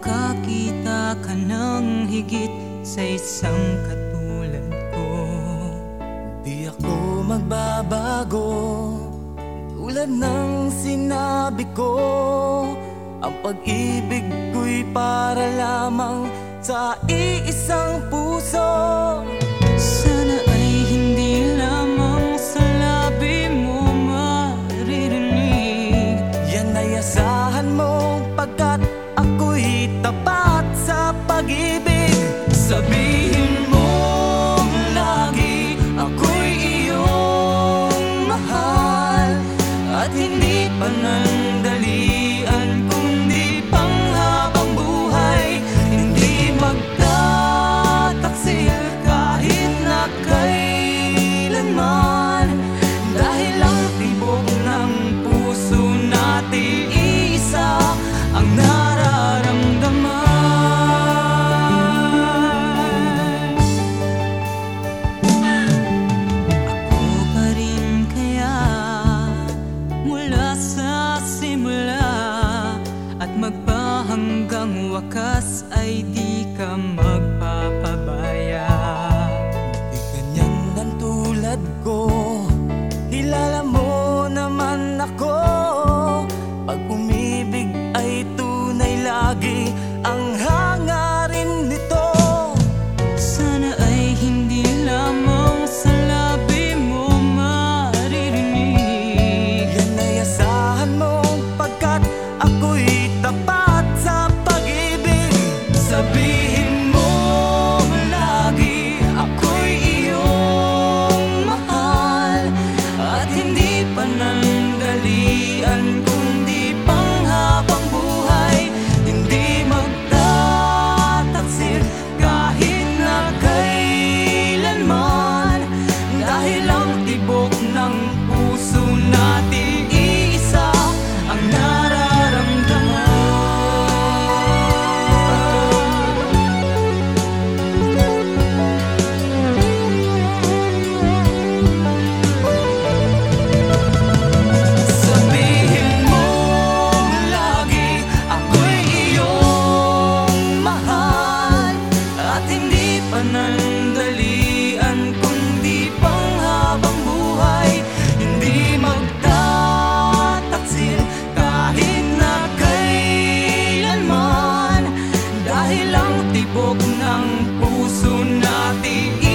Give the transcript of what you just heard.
makakita ka ng higit sa isang katulad ko. Di ako magbabago Tulad ng sinabi ko. Ang pag-ibig ko'y para lamang sa iisang puso. Cause ay di tanghalian kung puso natin.